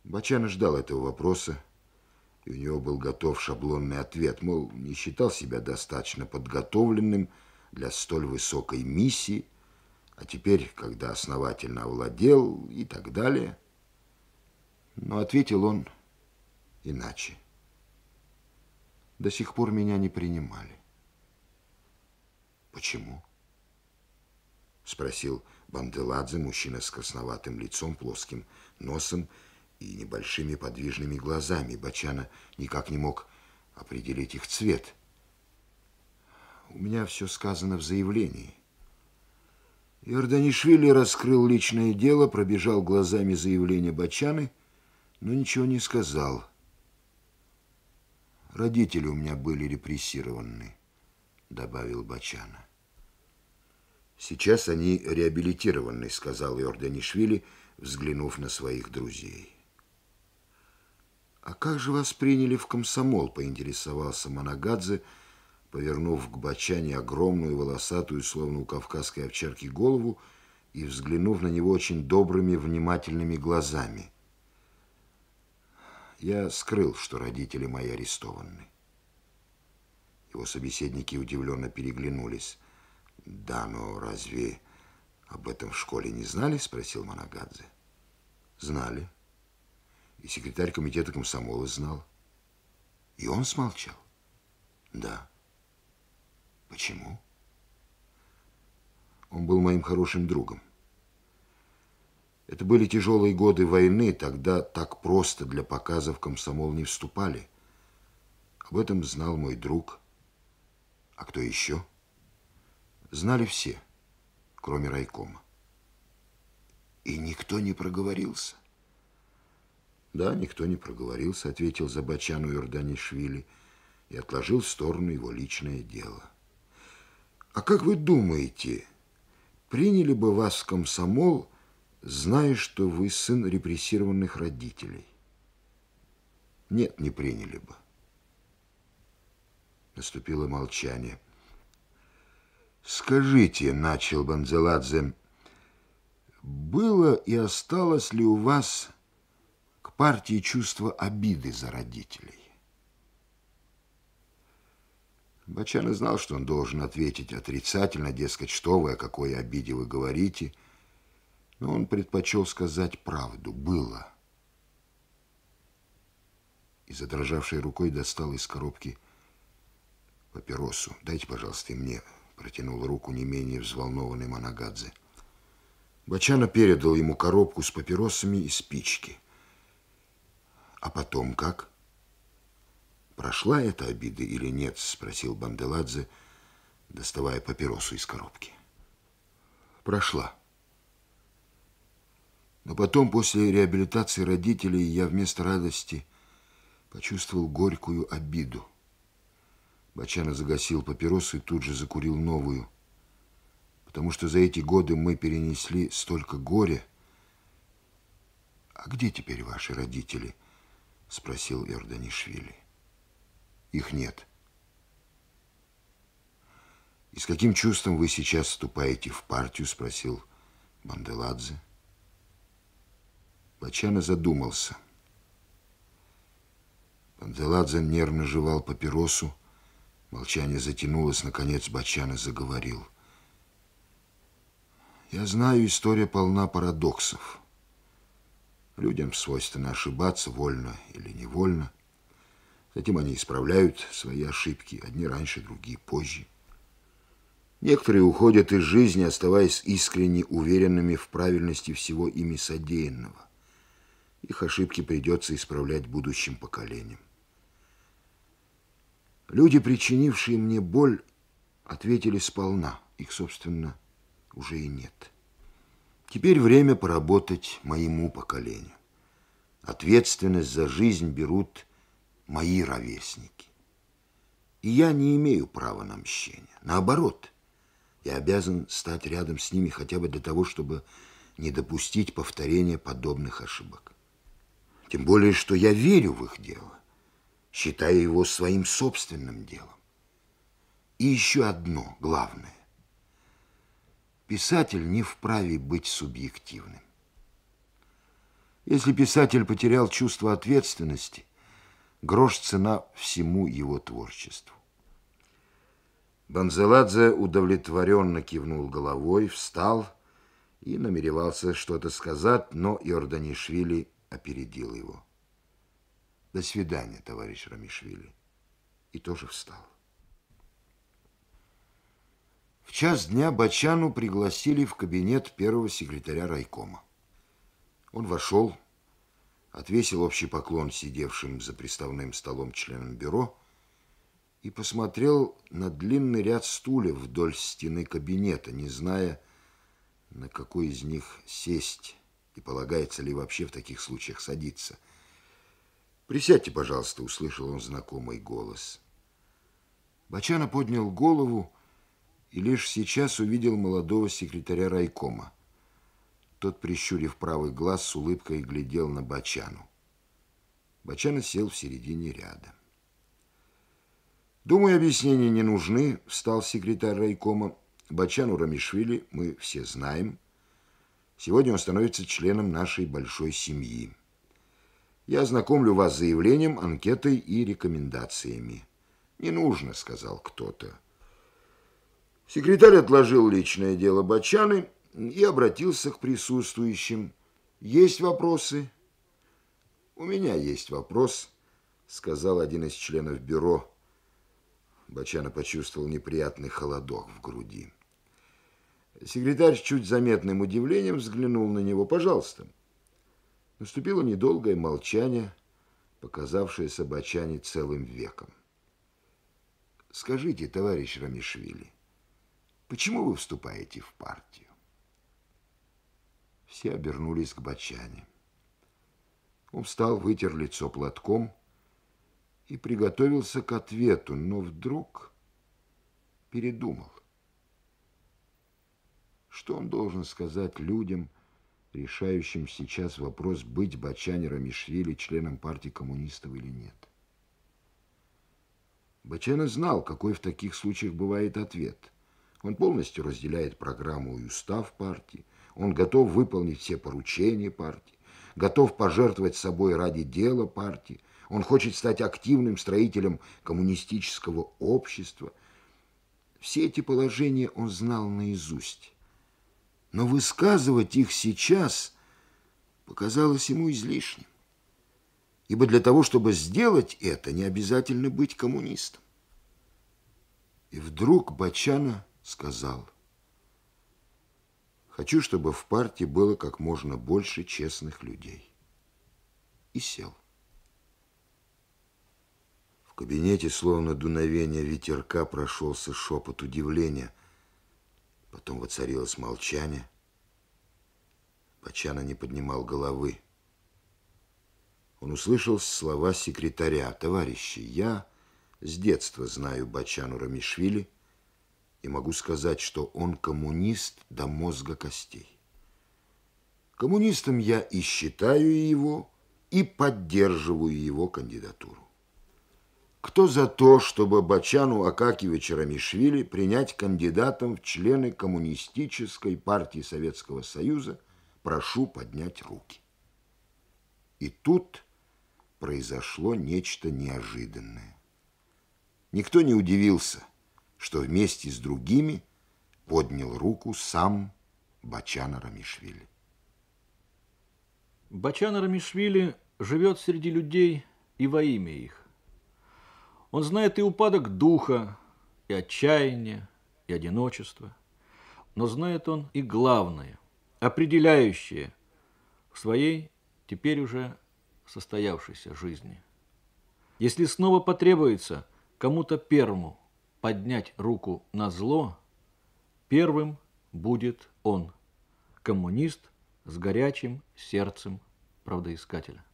Бачана ждал этого вопроса, и у него был готов шаблонный ответ, мол, не считал себя достаточно подготовленным для столь высокой миссии – а теперь, когда основательно овладел и так далее. Но ответил он иначе. До сих пор меня не принимали. Почему? Спросил Банделадзе, мужчина с красноватым лицом, плоским носом и небольшими подвижными глазами. Бачана никак не мог определить их цвет. У меня все сказано в заявлении. Иорданишвили раскрыл личное дело, пробежал глазами заявление Бачаны, но ничего не сказал. Родители у меня были репрессированы, добавил Бачана. Сейчас они реабилитированы, сказал Иорданишвили, взглянув на своих друзей. А как же вас приняли в комсомол, поинтересовался Манагадзе, повернув к Бачане огромную волосатую, словно у кавказской овчарки, голову и взглянув на него очень добрыми, внимательными глазами. Я скрыл, что родители мои арестованы. Его собеседники удивленно переглянулись. «Да, но разве об этом в школе не знали?» – спросил Манагадзе. «Знали. И секретарь комитета комсомола знал. И он смолчал? Да. Почему? Он был моим хорошим другом. Это были тяжелые годы войны, тогда так просто для показа в комсомол не вступали. Об этом знал мой друг. А кто еще? Знали все, кроме райкома. И никто не проговорился. Да, никто не проговорился, ответил Забачану Иорданишвили и отложил в сторону его личное дело. А как вы думаете, приняли бы вас в комсомол, зная, что вы сын репрессированных родителей? Нет, не приняли бы. Наступило молчание. Скажите, начал Банзеладзе, было и осталось ли у вас к партии чувство обиды за родителей? Бачана знал, что он должен ответить отрицательно, дескать, что вы, о какой обиде вы говорите, но он предпочел сказать правду. Было. И задрожавшей рукой достал из коробки папиросу. «Дайте, пожалуйста, и мне», — протянул руку не менее взволнованный Манагадзе. Бачана передал ему коробку с папиросами и спички. «А потом как?» Прошла эта обида или нет, спросил Банделадзе, доставая папиросу из коробки. Прошла. Но потом, после реабилитации родителей, я вместо радости почувствовал горькую обиду. Бачана загасил папиросу и тут же закурил новую, потому что за эти годы мы перенесли столько горя. «А где теперь ваши родители?» – спросил Эрданишвили. Их нет. «И с каким чувством вы сейчас вступаете в партию?» – спросил Банделадзе. Бачана задумался. Банделадзе нервно жевал папиросу. Молчание затянулось. Наконец Бачана заговорил. «Я знаю, история полна парадоксов. Людям свойственно ошибаться, вольно или невольно. Затем они исправляют свои ошибки, одни раньше, другие позже. Некоторые уходят из жизни, оставаясь искренне уверенными в правильности всего ими содеянного. Их ошибки придется исправлять будущим поколениям. Люди, причинившие мне боль, ответили сполна. Их, собственно, уже и нет. Теперь время поработать моему поколению. Ответственность за жизнь берут мои ровесники. И я не имею права на мщение. Наоборот, я обязан стать рядом с ними хотя бы для того, чтобы не допустить повторения подобных ошибок. Тем более, что я верю в их дело, считаю его своим собственным делом. И еще одно главное. Писатель не вправе быть субъективным. Если писатель потерял чувство ответственности, Грош цена всему его творчеству. Банзеладзе удовлетворенно кивнул головой, встал и намеревался что-то сказать, но Иорданишвили опередил его. До свидания, товарищ Рамишвили. И тоже встал. В час дня Бачану пригласили в кабинет первого секретаря райкома. Он вошел, отвесил общий поклон сидевшим за приставным столом членам бюро и посмотрел на длинный ряд стульев вдоль стены кабинета, не зная, на какой из них сесть и полагается ли вообще в таких случаях садиться. «Присядьте, пожалуйста», — услышал он знакомый голос. Бачана поднял голову и лишь сейчас увидел молодого секретаря райкома. Тот, прищурив правый глаз, с улыбкой глядел на Бачану. Бачана сел в середине ряда. «Думаю, объяснения не нужны», — встал секретарь райкома. «Бачану Рамишвили мы все знаем. Сегодня он становится членом нашей большой семьи. Я ознакомлю вас с заявлением, анкетой и рекомендациями». «Не нужно», — сказал кто-то. Секретарь отложил личное дело Бачаны и обратился к присутствующим. «Есть вопросы?» «У меня есть вопрос», сказал один из членов бюро. Бачана почувствовал неприятный холодок в груди. Секретарь с чуть заметным удивлением взглянул на него. «Пожалуйста». Наступило недолгое молчание, показавшееся Бачане целым веком. «Скажите, товарищ Рамишвили, почему вы вступаете в партию?» Все обернулись к Бачане. Он встал, вытер лицо платком и приготовился к ответу, но вдруг передумал. Что он должен сказать людям, решающим сейчас вопрос, быть Бачане Рамишвили членом партии коммунистов или нет? Бачана знал, какой в таких случаях бывает ответ. Он полностью разделяет программу и устав партии, он готов выполнить все поручения партии, готов пожертвовать собой ради дела партии, он хочет стать активным строителем коммунистического общества. Все эти положения он знал наизусть. Но высказывать их сейчас показалось ему излишним. Ибо для того, чтобы сделать это, не обязательно быть коммунистом. И вдруг Бачана сказал, «Хочу, чтобы в партии было как можно больше честных людей». И сел. В кабинете, словно дуновение ветерка, прошелся шепот удивления – Потом воцарилось молчание. Бачана не поднимал головы. Он услышал слова секретаря. «Товарищи, я с детства знаю Бачану Рамишвили и могу сказать, что он коммунист до мозга костей. Коммунистом я и считаю его, и поддерживаю его кандидатуру. Кто за то, чтобы Бачану Акакевича Рамишвили принять кандидатом в члены Коммунистической партии Советского Союза, прошу поднять руки. И тут произошло нечто неожиданное. Никто не удивился, что вместе с другими поднял руку сам Бачана Рамишвили. Бачана Рамишвили живет среди людей и во имя их. Он знает и упадок духа, и отчаяние, и одиночество. Но знает он и главное, определяющее в своей теперь уже состоявшейся жизни. Если снова потребуется кому-то первому поднять руку на зло, первым будет он, коммунист с горячим сердцем правдоискателя.